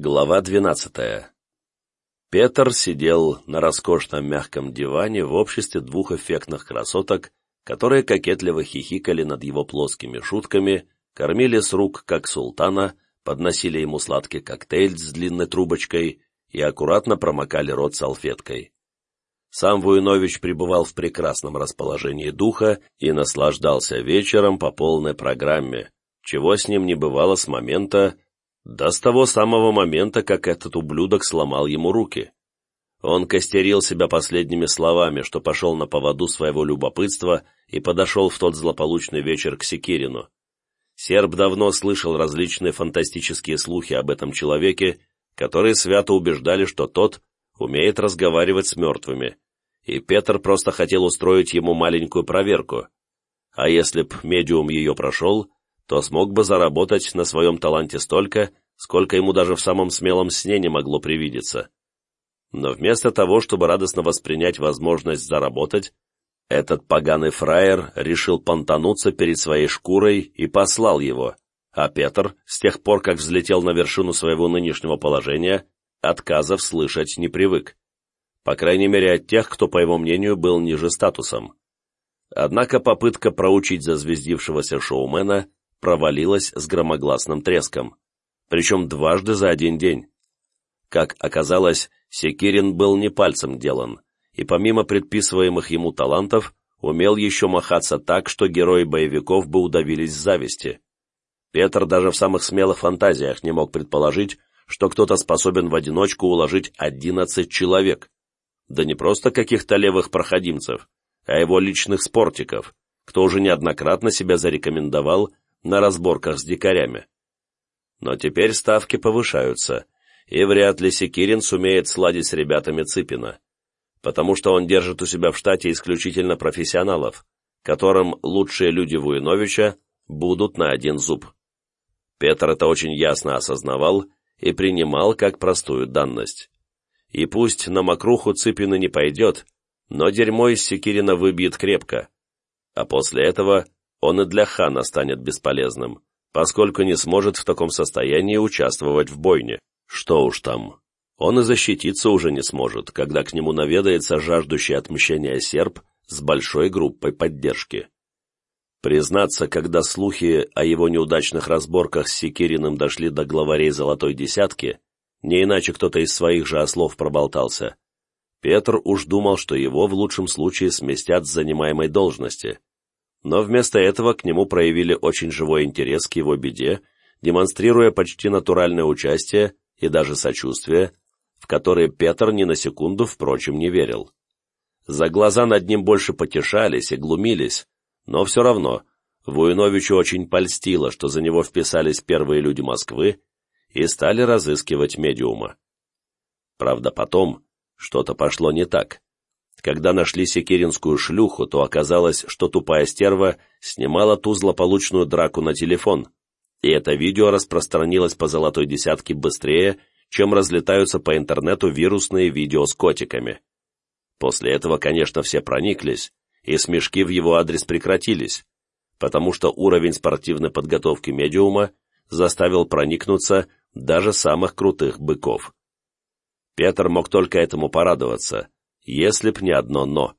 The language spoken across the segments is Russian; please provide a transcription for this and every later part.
Глава двенадцатая. Петр сидел на роскошном мягком диване в обществе двух эффектных красоток, которые кокетливо хихикали над его плоскими шутками, кормили с рук, как султана, подносили ему сладкий коктейль с длинной трубочкой и аккуратно промокали рот салфеткой. Сам Вуинович пребывал в прекрасном расположении духа и наслаждался вечером по полной программе, чего с ним не бывало с момента, да с того самого момента, как этот ублюдок сломал ему руки. Он костерил себя последними словами, что пошел на поводу своего любопытства и подошел в тот злополучный вечер к Секирину. Серб давно слышал различные фантастические слухи об этом человеке, которые свято убеждали, что тот умеет разговаривать с мертвыми, и Петр просто хотел устроить ему маленькую проверку. А если б медиум ее прошел, то смог бы заработать на своем таланте столько, сколько ему даже в самом смелом сне не могло привидеться. Но вместо того, чтобы радостно воспринять возможность заработать, этот поганый фраер решил понтануться перед своей шкурой и послал его, а Петр, с тех пор, как взлетел на вершину своего нынешнего положения, отказов слышать не привык. По крайней мере, от тех, кто, по его мнению, был ниже статусом. Однако попытка проучить зазвездившегося шоумена провалилась с громогласным треском, причем дважды за один день. Как оказалось, Секирин был не пальцем делан, и помимо предписываемых ему талантов, умел еще махаться так, что герои боевиков бы удавились зависти. Петр даже в самых смелых фантазиях не мог предположить, что кто-то способен в одиночку уложить одиннадцать человек. Да не просто каких-то левых проходимцев, а его личных спортиков, кто уже неоднократно себя зарекомендовал на разборках с дикарями. Но теперь ставки повышаются, и вряд ли Секирин сумеет сладить с ребятами Цыпина, потому что он держит у себя в штате исключительно профессионалов, которым лучшие люди Вуиновича будут на один зуб. Петр это очень ясно осознавал и принимал как простую данность. И пусть на мокруху Цыпина не пойдет, но дерьмо из Секирина выбьет крепко, а после этого он и для хана станет бесполезным, поскольку не сможет в таком состоянии участвовать в бойне. Что уж там. Он и защититься уже не сможет, когда к нему наведается жаждущий отмщения серб с большой группой поддержки. Признаться, когда слухи о его неудачных разборках с Секириным дошли до главарей «Золотой десятки», не иначе кто-то из своих же ослов проболтался, Петр уж думал, что его в лучшем случае сместят с занимаемой должности но вместо этого к нему проявили очень живой интерес к его беде, демонстрируя почти натуральное участие и даже сочувствие, в которое Петр ни на секунду, впрочем, не верил. За глаза над ним больше потешались и глумились, но все равно Вуиновичу очень польстило, что за него вписались первые люди Москвы и стали разыскивать медиума. Правда, потом что-то пошло не так. Когда нашли секиринскую шлюху, то оказалось, что тупая стерва снимала ту злополучную драку на телефон, и это видео распространилось по золотой десятке быстрее, чем разлетаются по интернету вирусные видео с котиками. После этого, конечно, все прониклись, и смешки в его адрес прекратились, потому что уровень спортивной подготовки медиума заставил проникнуться даже самых крутых быков. Петр мог только этому порадоваться, если б не одно «но».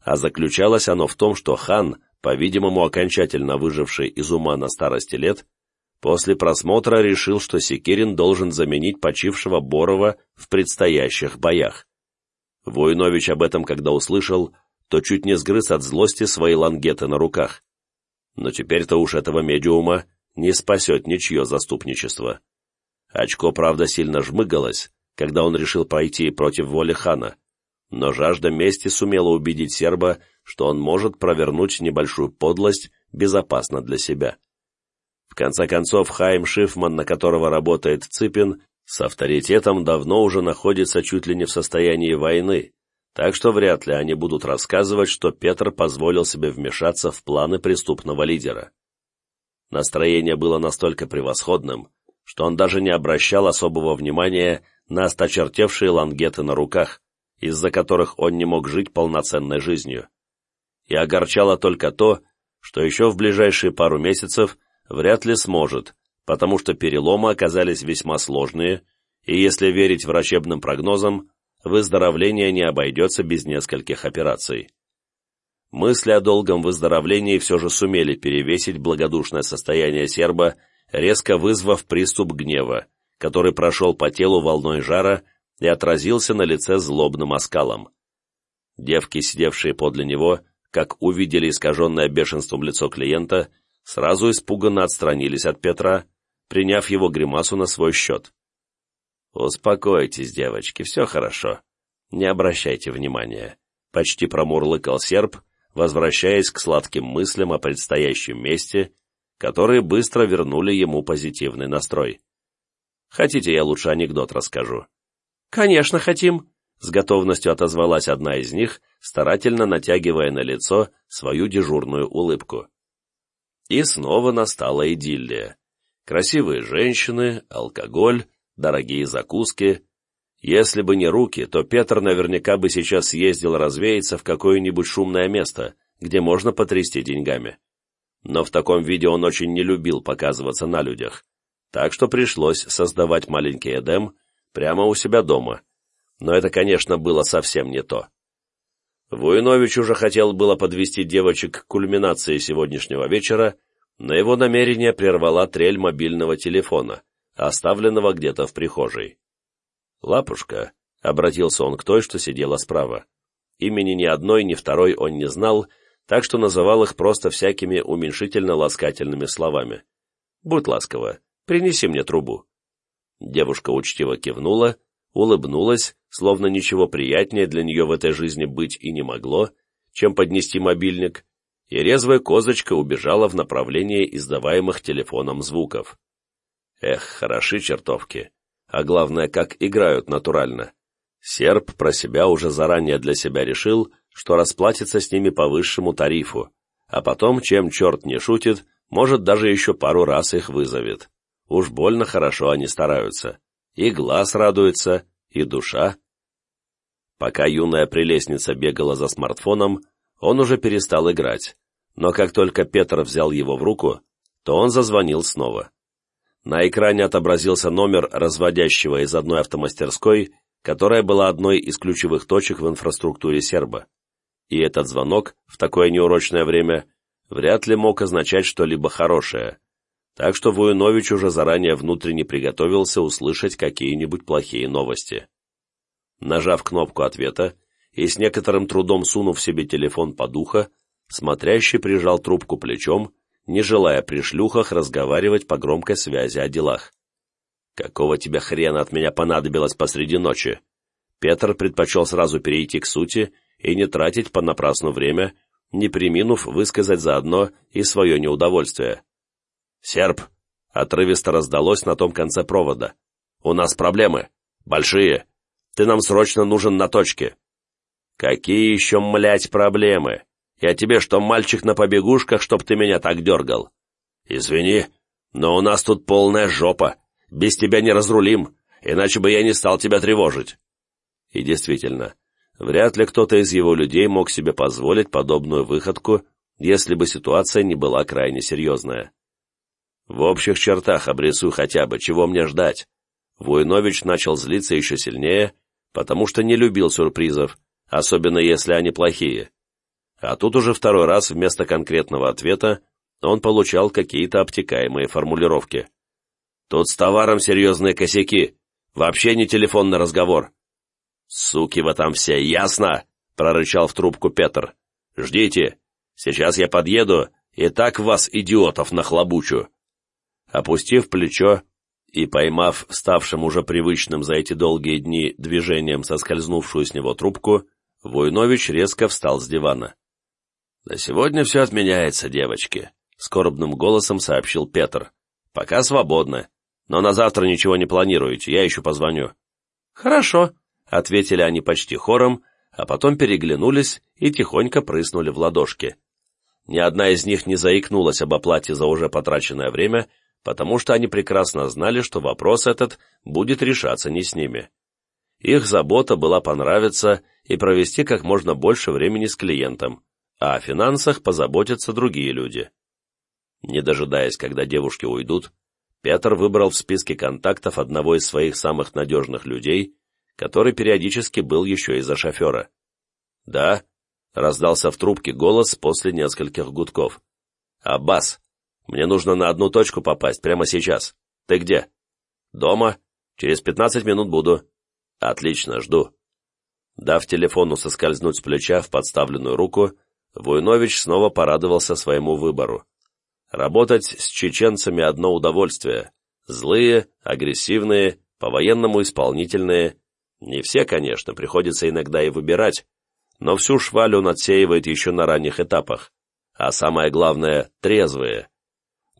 А заключалось оно в том, что хан, по-видимому окончательно выживший из ума на старости лет, после просмотра решил, что Секирин должен заменить почившего Борова в предстоящих боях. Войнович об этом, когда услышал, то чуть не сгрыз от злости свои лангеты на руках. Но теперь-то уж этого медиума не спасет ничье заступничество. Очко, правда, сильно жмыгалось, когда он решил пойти против воли хана, но жажда мести сумела убедить серба, что он может провернуть небольшую подлость безопасно для себя. В конце концов, Хайм Шифман, на которого работает Цыпин, с авторитетом давно уже находится чуть ли не в состоянии войны, так что вряд ли они будут рассказывать, что Петр позволил себе вмешаться в планы преступного лидера. Настроение было настолько превосходным, что он даже не обращал особого внимания на осточертевшие лангеты на руках, из-за которых он не мог жить полноценной жизнью. И огорчало только то, что еще в ближайшие пару месяцев вряд ли сможет, потому что переломы оказались весьма сложные, и если верить врачебным прогнозам, выздоровление не обойдется без нескольких операций. Мысли о долгом выздоровлении все же сумели перевесить благодушное состояние серба, резко вызвав приступ гнева, который прошел по телу волной жара и отразился на лице злобным оскалом. Девки, сидевшие подле него, как увидели искаженное бешенством лицо клиента, сразу испуганно отстранились от Петра, приняв его гримасу на свой счет. «Успокойтесь, девочки, все хорошо. Не обращайте внимания», — почти промурлыкал серб, возвращаясь к сладким мыслям о предстоящем месте, которые быстро вернули ему позитивный настрой. «Хотите, я лучше анекдот расскажу?» «Конечно, хотим», — с готовностью отозвалась одна из них, старательно натягивая на лицо свою дежурную улыбку. И снова настала идиллия. Красивые женщины, алкоголь, дорогие закуски. Если бы не руки, то Петр наверняка бы сейчас съездил развеяться в какое-нибудь шумное место, где можно потрясти деньгами. Но в таком виде он очень не любил показываться на людях, так что пришлось создавать маленький Эдем прямо у себя дома. Но это, конечно, было совсем не то. Вуинович уже хотел было подвести девочек к кульминации сегодняшнего вечера, но его намерение прервала трель мобильного телефона, оставленного где-то в прихожей. «Лапушка», — обратился он к той, что сидела справа. Имени ни одной, ни второй он не знал, так что называл их просто всякими уменьшительно-ласкательными словами. «Будь ласкова, принеси мне трубу». Девушка учтиво кивнула, улыбнулась, словно ничего приятнее для нее в этой жизни быть и не могло, чем поднести мобильник, и резвая козочка убежала в направлении издаваемых телефоном звуков. Эх, хороши чертовки. А главное, как играют натурально. Серб про себя уже заранее для себя решил, что расплатится с ними по высшему тарифу, а потом, чем черт не шутит, может даже еще пару раз их вызовет. Уж больно хорошо они стараются. И глаз радуется, и душа. Пока юная прелестница бегала за смартфоном, он уже перестал играть, но как только Петр взял его в руку, то он зазвонил снова. На экране отобразился номер разводящего из одной автомастерской, которая была одной из ключевых точек в инфраструктуре серба. И этот звонок в такое неурочное время вряд ли мог означать что-либо хорошее, так что Вуинович уже заранее внутренне приготовился услышать какие-нибудь плохие новости. Нажав кнопку ответа и с некоторым трудом сунув себе телефон под ухо, смотрящий прижал трубку плечом не желая при шлюхах разговаривать по громкой связи о делах. «Какого тебе хрена от меня понадобилось посреди ночи?» Петр предпочел сразу перейти к сути и не тратить понапрасну время, не приминув высказать заодно и свое неудовольствие. «Серб!» — отрывисто раздалось на том конце провода. «У нас проблемы. Большие. Ты нам срочно нужен на точке». «Какие еще, млять, проблемы?» Я тебе что, мальчик на побегушках, чтоб ты меня так дергал? Извини, но у нас тут полная жопа. Без тебя не разрулим, иначе бы я не стал тебя тревожить. И действительно, вряд ли кто-то из его людей мог себе позволить подобную выходку, если бы ситуация не была крайне серьезная. В общих чертах обрисуй хотя бы, чего мне ждать. Вуйнович начал злиться еще сильнее, потому что не любил сюрпризов, особенно если они плохие. А тут уже второй раз вместо конкретного ответа он получал какие-то обтекаемые формулировки. «Тут с товаром серьезные косяки. Вообще не телефонный разговор». «Суки вы там все, ясно?» — прорычал в трубку Петр. «Ждите. Сейчас я подъеду и так вас, идиотов, нахлобучу». Опустив плечо и поймав ставшим уже привычным за эти долгие дни движением соскользнувшую с него трубку, Войнович резко встал с дивана. «На сегодня все отменяется, девочки», — скорбным голосом сообщил Петр. «Пока свободно. Но на завтра ничего не планируете, я еще позвоню». «Хорошо», — ответили они почти хором, а потом переглянулись и тихонько прыснули в ладошки. Ни одна из них не заикнулась об оплате за уже потраченное время, потому что они прекрасно знали, что вопрос этот будет решаться не с ними. Их забота была понравиться и провести как можно больше времени с клиентом, а о финансах позаботятся другие люди. Не дожидаясь, когда девушки уйдут, Петр выбрал в списке контактов одного из своих самых надежных людей, который периодически был еще и за шофера. «Да», — раздался в трубке голос после нескольких гудков. «Аббас, мне нужно на одну точку попасть прямо сейчас. Ты где?» «Дома. Через пятнадцать минут буду». «Отлично, жду». Дав телефону соскользнуть с плеча в подставленную руку, Вуйнович снова порадовался своему выбору. Работать с чеченцами одно удовольствие. Злые, агрессивные, по-военному исполнительные. Не все, конечно, приходится иногда и выбирать, но всю шваль он отсеивает еще на ранних этапах. А самое главное — трезвые.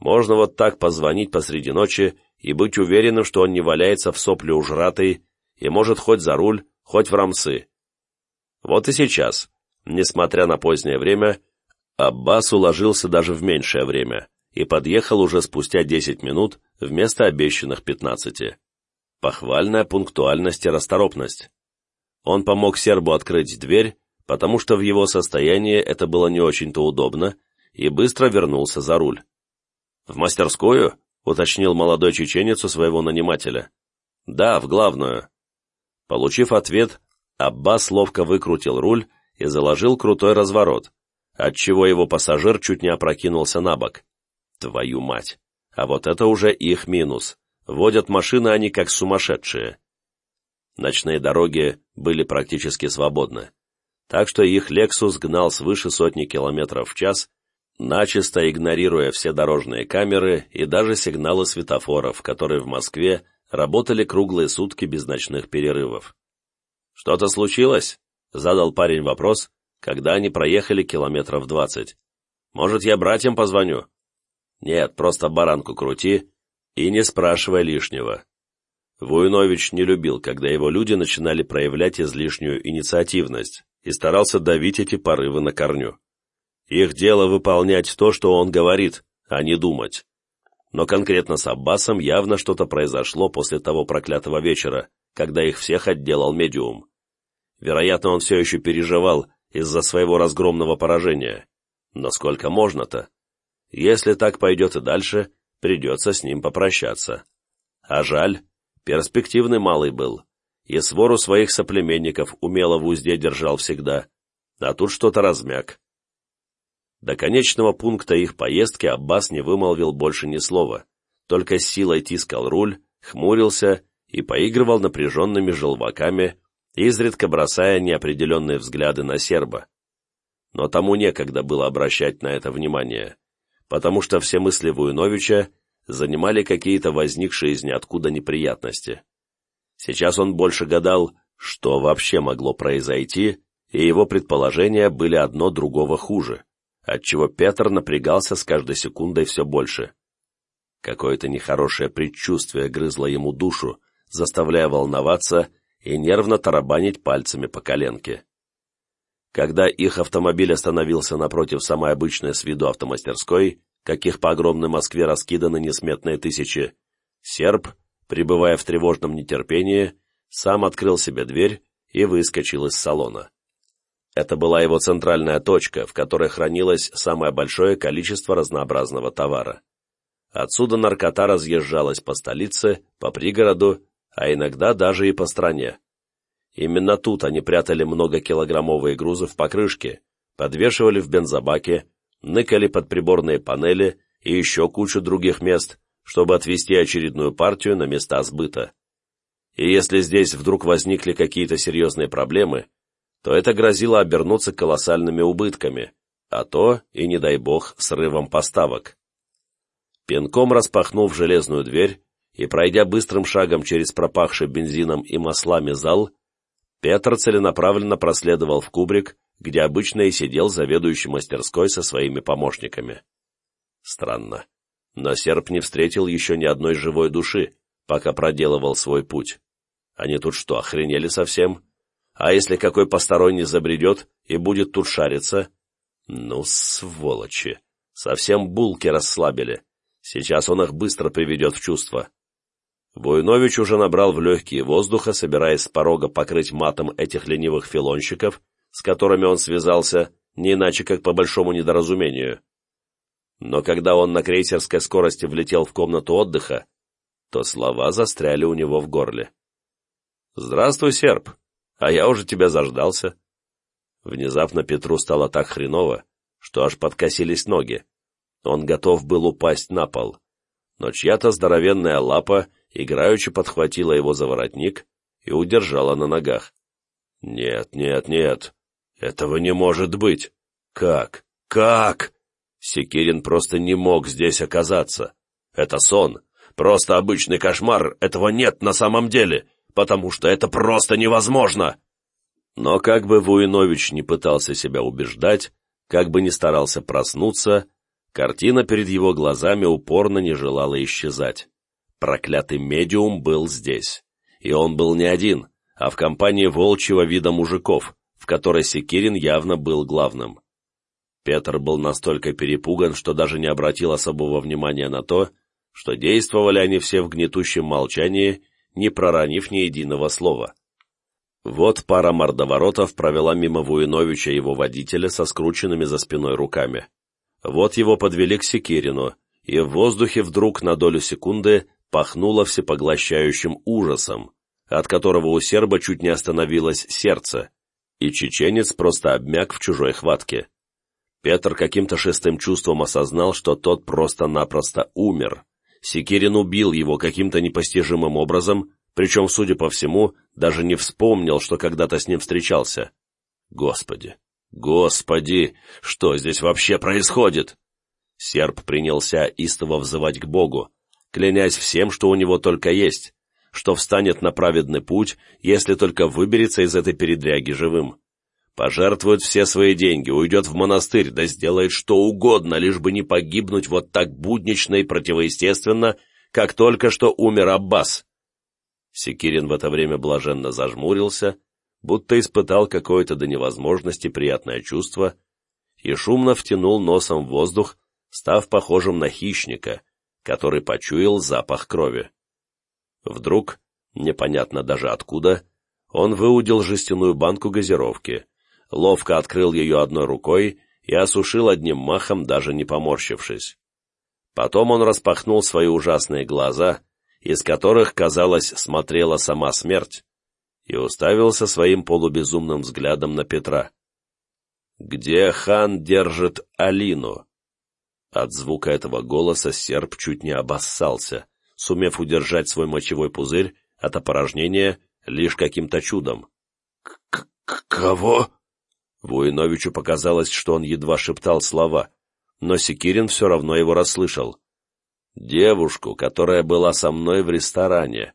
Можно вот так позвонить посреди ночи и быть уверенным, что он не валяется в сопле ужратый и может хоть за руль, хоть в рамсы. Вот и сейчас, несмотря на позднее время, Аббас уложился даже в меньшее время и подъехал уже спустя 10 минут вместо обещанных 15. Похвальная пунктуальность и расторопность. Он помог сербу открыть дверь, потому что в его состоянии это было не очень-то удобно, и быстро вернулся за руль. «В мастерскую?» — уточнил молодой чеченец у своего нанимателя. «Да, в главную». Получив ответ, Аббас ловко выкрутил руль и заложил крутой разворот, отчего его пассажир чуть не опрокинулся на бок. Твою мать! А вот это уже их минус. Водят машины они как сумасшедшие. Ночные дороги были практически свободны, так что их «Лексус» гнал свыше сотни километров в час, начисто игнорируя все дорожные камеры и даже сигналы светофоров, которые в Москве работали круглые сутки без ночных перерывов. «Что-то случилось?» — задал парень вопрос, когда они проехали километров двадцать. «Может, я братьям позвоню?» «Нет, просто баранку крути и не спрашивай лишнего». Вуйнович не любил, когда его люди начинали проявлять излишнюю инициативность и старался давить эти порывы на корню. Их дело выполнять то, что он говорит, а не думать. Но конкретно с Аббасом явно что-то произошло после того проклятого вечера, когда их всех отделал медиум. Вероятно, он все еще переживал из-за своего разгромного поражения. Но сколько можно-то? Если так пойдет и дальше, придется с ним попрощаться. А жаль, перспективный малый был, и свору своих соплеменников умело в узде держал всегда, а тут что-то размяк. До конечного пункта их поездки Аббас не вымолвил больше ни слова, только силой тискал руль, хмурился и поигрывал напряженными желваками, изредка бросая неопределенные взгляды на серба. Но тому некогда было обращать на это внимание, потому что все мысли Вуйновича занимали какие-то возникшие из ниоткуда неприятности. Сейчас он больше гадал, что вообще могло произойти, и его предположения были одно другого хуже, отчего Петр напрягался с каждой секундой все больше. Какое-то нехорошее предчувствие грызло ему душу, заставляя волноваться и нервно тарабанить пальцами по коленке. Когда их автомобиль остановился напротив самой обычной с виду автомастерской, каких по огромной Москве раскиданы несметные тысячи, серб, пребывая в тревожном нетерпении, сам открыл себе дверь и выскочил из салона. Это была его центральная точка, в которой хранилось самое большое количество разнообразного товара. Отсюда наркота разъезжалась по столице, по пригороду а иногда даже и по стране. Именно тут они прятали многокилограммовые грузы в покрышке, подвешивали в бензобаке, ныкали под приборные панели и еще кучу других мест, чтобы отвезти очередную партию на места сбыта. И если здесь вдруг возникли какие-то серьезные проблемы, то это грозило обернуться колоссальными убытками, а то, и не дай бог, срывом поставок. Пинком распахнув железную дверь, и, пройдя быстрым шагом через пропахший бензином и маслами зал, Петр целенаправленно проследовал в кубрик, где обычно и сидел заведующий мастерской со своими помощниками. Странно, но серп не встретил еще ни одной живой души, пока проделывал свой путь. Они тут что, охренели совсем? А если какой посторонний забредет и будет тут шариться? Ну, сволочи! Совсем булки расслабили. Сейчас он их быстро приведет в чувство. Буйнович уже набрал в легкие воздуха, собираясь с порога покрыть матом этих ленивых филонщиков, с которыми он связался, не иначе как по большому недоразумению. Но когда он на крейсерской скорости влетел в комнату отдыха, то слова застряли у него в горле. «Здравствуй, серп, а я уже тебя заждался». Внезапно Петру стало так хреново, что аж подкосились ноги. Он готов был упасть на пол, но чья-то здоровенная лапа играючи подхватила его за воротник и удержала на ногах. «Нет, нет, нет, этого не может быть! Как? Как?» Секирин просто не мог здесь оказаться. Это сон, просто обычный кошмар, этого нет на самом деле, потому что это просто невозможно. Но как бы Вуинович не пытался себя убеждать, как бы не старался проснуться, картина перед его глазами упорно не желала исчезать. Проклятый медиум был здесь. И он был не один, а в компании волчьего вида мужиков, в которой Секирин явно был главным. Петр был настолько перепуган, что даже не обратил особого внимания на то, что действовали они все в гнетущем молчании, не проронив ни единого слова. Вот пара мордоворотов провела мимо Вуиновича его водителя со скрученными за спиной руками. Вот его подвели к Секирину, и в воздухе вдруг на долю секунды пахнуло всепоглощающим ужасом, от которого у серба чуть не остановилось сердце, и чеченец просто обмяк в чужой хватке. Петр каким-то шестым чувством осознал, что тот просто-напросто умер. Секирин убил его каким-то непостижимым образом, причем, судя по всему, даже не вспомнил, что когда-то с ним встречался. Господи, господи, что здесь вообще происходит? Серб принялся истово взывать к Богу, клянясь всем, что у него только есть, что встанет на праведный путь, если только выберется из этой передряги живым пожертвует все свои деньги, уйдет в монастырь, да сделает что угодно, лишь бы не погибнуть вот так буднично и противоестественно, как только что умер Аббас. Секирин в это время блаженно зажмурился, будто испытал какое-то до невозможности приятное чувство, и шумно втянул носом в воздух, став похожим на хищника, который почуял запах крови. Вдруг, непонятно даже откуда, он выудил жестяную банку газировки, ловко открыл ее одной рукой и осушил одним махом, даже не поморщившись. Потом он распахнул свои ужасные глаза, из которых, казалось, смотрела сама смерть, и уставился своим полубезумным взглядом на Петра. «Где хан держит Алину?» От звука этого голоса серп чуть не обоссался, сумев удержать свой мочевой пузырь от опорожнения лишь каким-то чудом. «К «Кого?» Вуиновичу показалось, что он едва шептал слова, но Секирин все равно его расслышал. «Девушку, которая была со мной в ресторане».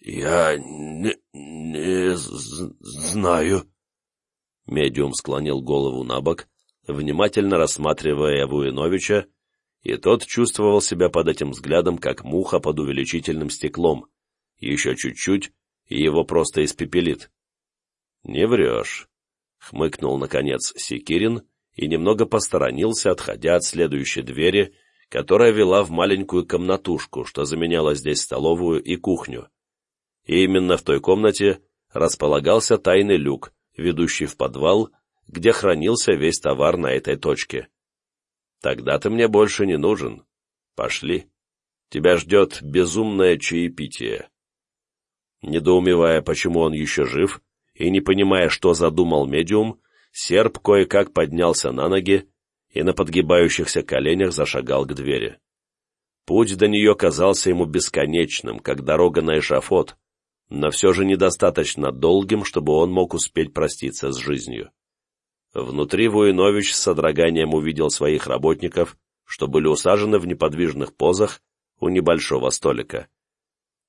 «Я не, не знаю». Медиум склонил голову на бок, внимательно рассматривая Вуиновича, и тот чувствовал себя под этим взглядом, как муха под увеличительным стеклом. Еще чуть-чуть, и его просто испепелит. «Не врешь хмыкнул, наконец, Секирин и немного посторонился, отходя от следующей двери, которая вела в маленькую комнатушку, что заменяла здесь столовую и кухню. И именно в той комнате располагался тайный люк, ведущий в подвал, где хранился весь товар на этой точке. «Тогда ты мне больше не нужен. Пошли. Тебя ждет безумное чаепитие». Недоумевая, почему он еще жив, и, не понимая, что задумал медиум, серп кое-как поднялся на ноги и на подгибающихся коленях зашагал к двери. Путь до нее казался ему бесконечным, как дорога на эшафот, но все же недостаточно долгим, чтобы он мог успеть проститься с жизнью. Внутри Вуинович с содроганием увидел своих работников, что были усажены в неподвижных позах у небольшого столика.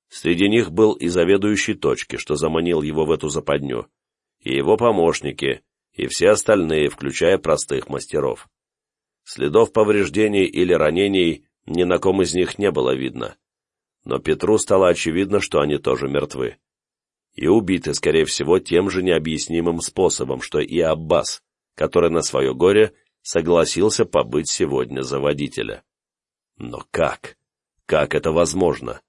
Среди них был и заведующий точки, что заманил его в эту западню, и его помощники, и все остальные, включая простых мастеров. Следов повреждений или ранений ни на ком из них не было видно. Но Петру стало очевидно, что они тоже мертвы. И убиты, скорее всего, тем же необъяснимым способом, что и Аббас, который на свое горе согласился побыть сегодня за водителя. Но как? Как это возможно?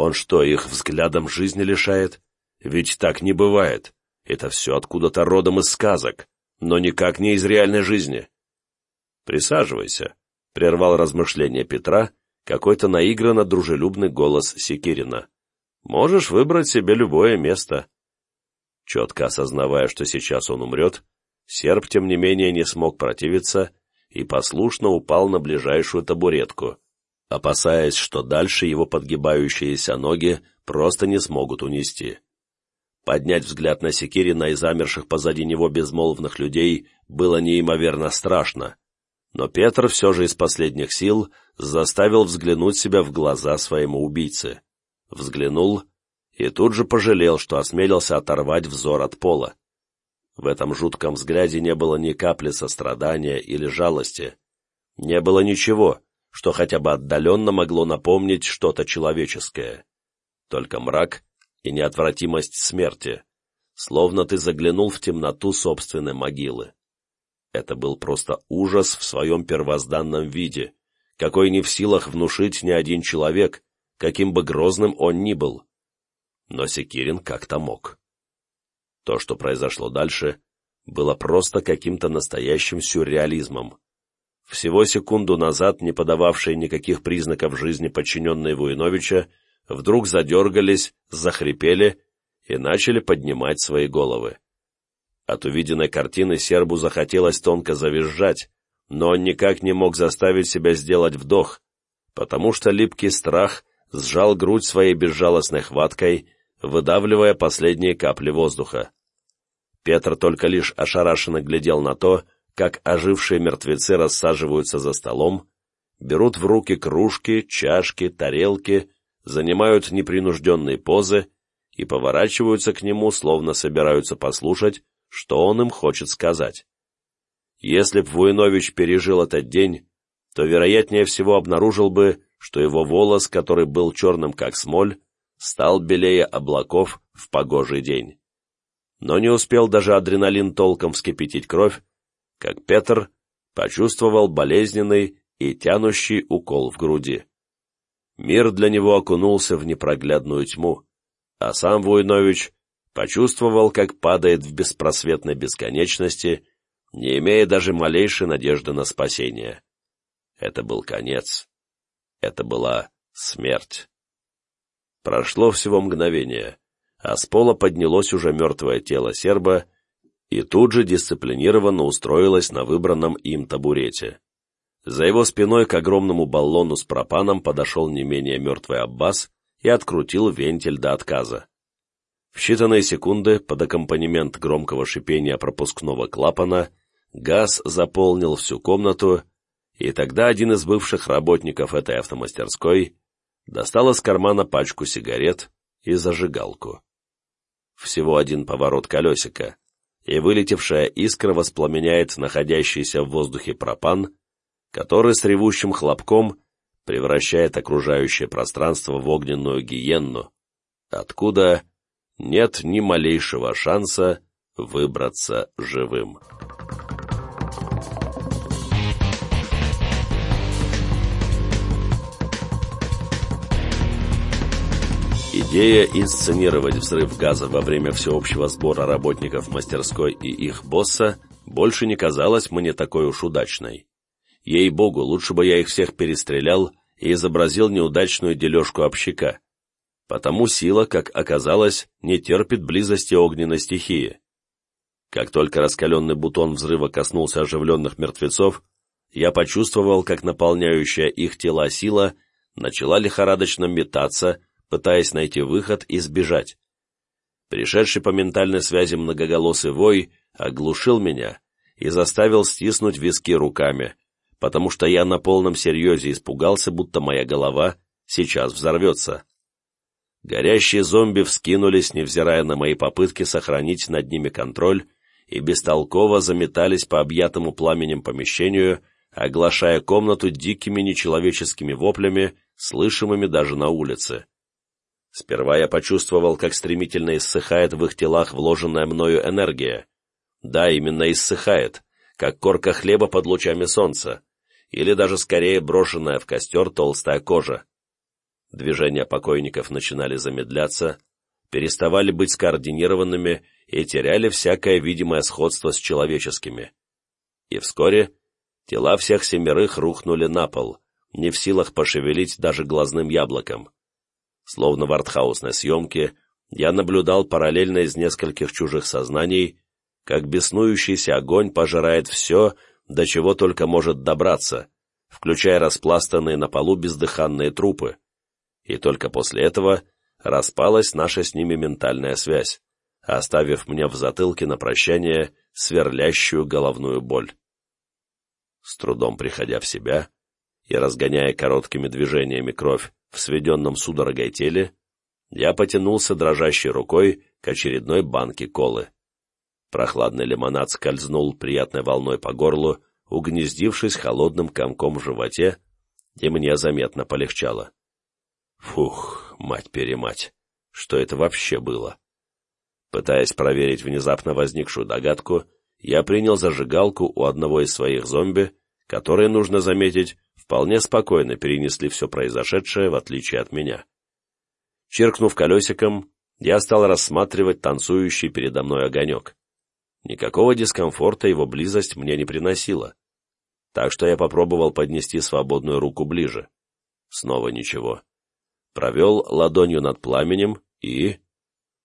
Он что, их взглядом жизни лишает? Ведь так не бывает. Это все откуда-то родом из сказок, но никак не из реальной жизни. Присаживайся. — прервал размышления Петра какой-то наигранно дружелюбный голос Секирина. «Можешь выбрать себе любое место». Четко осознавая, что сейчас он умрет, серб, тем не менее, не смог противиться и послушно упал на ближайшую табуретку, опасаясь, что дальше его подгибающиеся ноги просто не смогут унести. Поднять взгляд на Секирина и замерших позади него безмолвных людей было неимоверно страшно, но Петр все же из последних сил заставил взглянуть себя в глаза своему убийце. Взглянул и тут же пожалел, что осмелился оторвать взор от пола. В этом жутком взгляде не было ни капли сострадания или жалости. Не было ничего, что хотя бы отдаленно могло напомнить что-то человеческое. Только мрак и неотвратимость смерти, словно ты заглянул в темноту собственной могилы. Это был просто ужас в своем первозданном виде, какой не в силах внушить ни один человек, каким бы грозным он ни был. Но Секирин как-то мог. То, что произошло дальше, было просто каким-то настоящим сюрреализмом. Всего секунду назад, не подававшие никаких признаков жизни подчиненные Вуиновича, вдруг задергались, захрипели и начали поднимать свои головы. От увиденной картины сербу захотелось тонко завизжать, но он никак не мог заставить себя сделать вдох, потому что липкий страх сжал грудь своей безжалостной хваткой, выдавливая последние капли воздуха. Петр только лишь ошарашенно глядел на то, как ожившие мертвецы рассаживаются за столом, берут в руки кружки, чашки, тарелки, занимают непринужденные позы и поворачиваются к нему, словно собираются послушать, что он им хочет сказать. Если б Вуинович пережил этот день, то, вероятнее всего, обнаружил бы, что его волос, который был черным как смоль, стал белее облаков в погожий день. Но не успел даже адреналин толком вскипятить кровь, как Петр почувствовал болезненный и тянущий укол в груди. Мир для него окунулся в непроглядную тьму, а сам Вуйнович почувствовал, как падает в беспросветной бесконечности, не имея даже малейшей надежды на спасение. Это был конец. Это была смерть. Прошло всего мгновение, а с пола поднялось уже мертвое тело серба и тут же дисциплинированно устроилось на выбранном им табурете. За его спиной к огромному баллону с пропаном подошел не менее мертвый Аббас и открутил вентиль до отказа. В считанные секунды под аккомпанемент громкого шипения пропускного клапана газ заполнил всю комнату, и тогда один из бывших работников этой автомастерской достал из кармана пачку сигарет и зажигалку. Всего один поворот колесика, и вылетевшая искра воспламеняет находящийся в воздухе пропан, который с ревущим хлопком превращает окружающее пространство в огненную гиенну, откуда нет ни малейшего шанса выбраться живым. Идея инсценировать взрыв газа во время всеобщего сбора работников мастерской и их босса больше не казалась мне такой уж удачной. Ей-богу, лучше бы я их всех перестрелял и изобразил неудачную дележку общака, Потому сила, как оказалось, не терпит близости огненной стихии. Как только раскаленный бутон взрыва коснулся оживленных мертвецов, я почувствовал, как наполняющая их тела сила начала лихорадочно метаться, пытаясь найти выход и сбежать. Пришедший по ментальной связи многоголосый вой оглушил меня и заставил стиснуть виски руками, потому что я на полном серьезе испугался, будто моя голова сейчас взорвется. Горящие зомби вскинулись, невзирая на мои попытки сохранить над ними контроль, и бестолково заметались по объятому пламенем помещению, оглашая комнату дикими нечеловеческими воплями, слышимыми даже на улице. Сперва я почувствовал, как стремительно иссыхает в их телах вложенная мною энергия. Да, именно иссыхает, как корка хлеба под лучами солнца, или даже скорее брошенная в костер толстая кожа. Движения покойников начинали замедляться, переставали быть скоординированными и теряли всякое видимое сходство с человеческими. И вскоре Тела всех семерых рухнули на пол, не в силах пошевелить даже глазным яблоком. Словно в артхаусной съемке, я наблюдал параллельно из нескольких чужих сознаний, как беснующийся огонь пожирает все, до чего только может добраться, включая распластанные на полу бездыханные трупы. И только после этого распалась наша с ними ментальная связь, оставив мне в затылке на прощание сверлящую головную боль. С трудом приходя в себя и разгоняя короткими движениями кровь в сведенном судорогой теле, я потянулся дрожащей рукой к очередной банке колы. Прохладный лимонад скользнул приятной волной по горлу, угнездившись холодным комком в животе, и мне заметно полегчало. Фух, мать-перемать, что это вообще было? Пытаясь проверить внезапно возникшую догадку, я принял зажигалку у одного из своих зомби, которые, нужно заметить, вполне спокойно перенесли все произошедшее, в отличие от меня. Черкнув колесиком, я стал рассматривать танцующий передо мной огонек. Никакого дискомфорта его близость мне не приносила. Так что я попробовал поднести свободную руку ближе. Снова ничего. Провел ладонью над пламенем и...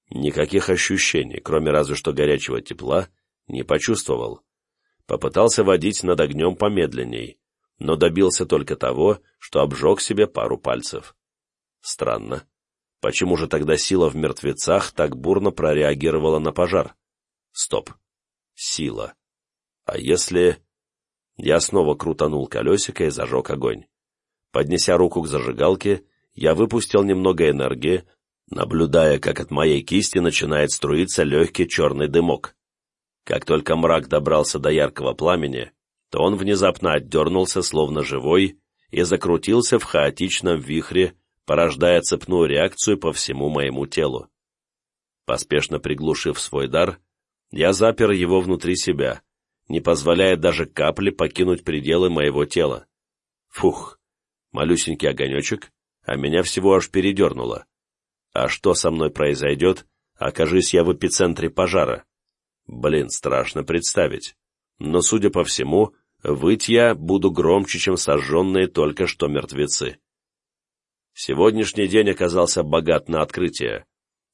Никаких ощущений, кроме разве что горячего тепла, не почувствовал. Попытался водить над огнем помедленней, но добился только того, что обжег себе пару пальцев. Странно. Почему же тогда сила в мертвецах так бурно прореагировала на пожар? Стоп. Сила. А если... Я снова крутанул колесико и зажег огонь. Поднеся руку к зажигалке, я выпустил немного энергии, наблюдая, как от моей кисти начинает струиться легкий черный дымок. Как только мрак добрался до яркого пламени, то он внезапно отдернулся, словно живой, и закрутился в хаотичном вихре, порождая цепную реакцию по всему моему телу. Поспешно приглушив свой дар, я запер его внутри себя, не позволяя даже капли покинуть пределы моего тела. Фух, малюсенький огонечек, а меня всего аж передернуло. А что со мной произойдет, окажись я в эпицентре пожара? Блин, страшно представить. Но, судя по всему, выть я буду громче, чем сожженные только что мертвецы. Сегодняшний день оказался богат на открытие.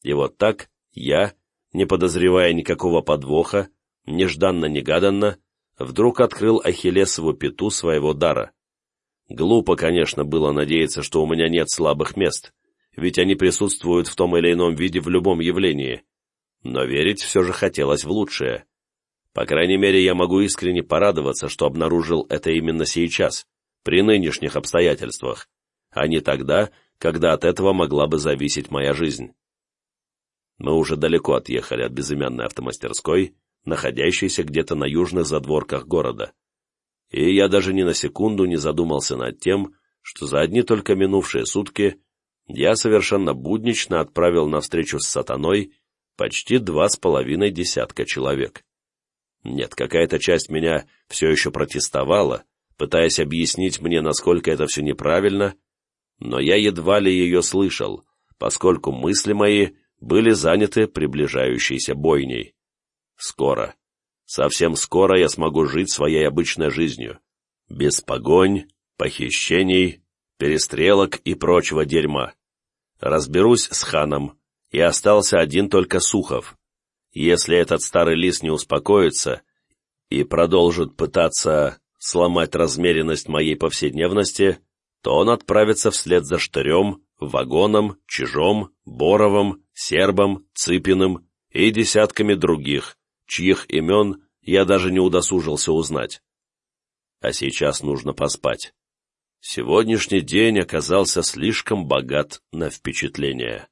И вот так я, не подозревая никакого подвоха, нежданно-негаданно, вдруг открыл Ахиллесову пету своего дара. Глупо, конечно, было надеяться, что у меня нет слабых мест, ведь они присутствуют в том или ином виде в любом явлении. Но верить все же хотелось в лучшее. По крайней мере, я могу искренне порадоваться, что обнаружил это именно сейчас, при нынешних обстоятельствах, а не тогда, когда от этого могла бы зависеть моя жизнь. Мы уже далеко отъехали от безымянной автомастерской, находящейся где-то на южных задворках города. И я даже ни на секунду не задумался над тем, что за одни только минувшие сутки я совершенно буднично отправил на встречу с сатаной почти два с половиной десятка человек. Нет, какая-то часть меня все еще протестовала, пытаясь объяснить мне, насколько это все неправильно, но я едва ли ее слышал, поскольку мысли мои были заняты приближающейся бойней. Скоро, совсем скоро я смогу жить своей обычной жизнью, без погонь, похищений, перестрелок и прочего дерьма. Разберусь с ханом, и остался один только Сухов. Если этот старый лис не успокоится и продолжит пытаться сломать размеренность моей повседневности, то он отправится вслед за Штырем, Вагоном, Чижом, Боровым, Сербом, Цыпиным и десятками других, чьих имен я даже не удосужился узнать. А сейчас нужно поспать. Сегодняшний день оказался слишком богат на впечатления.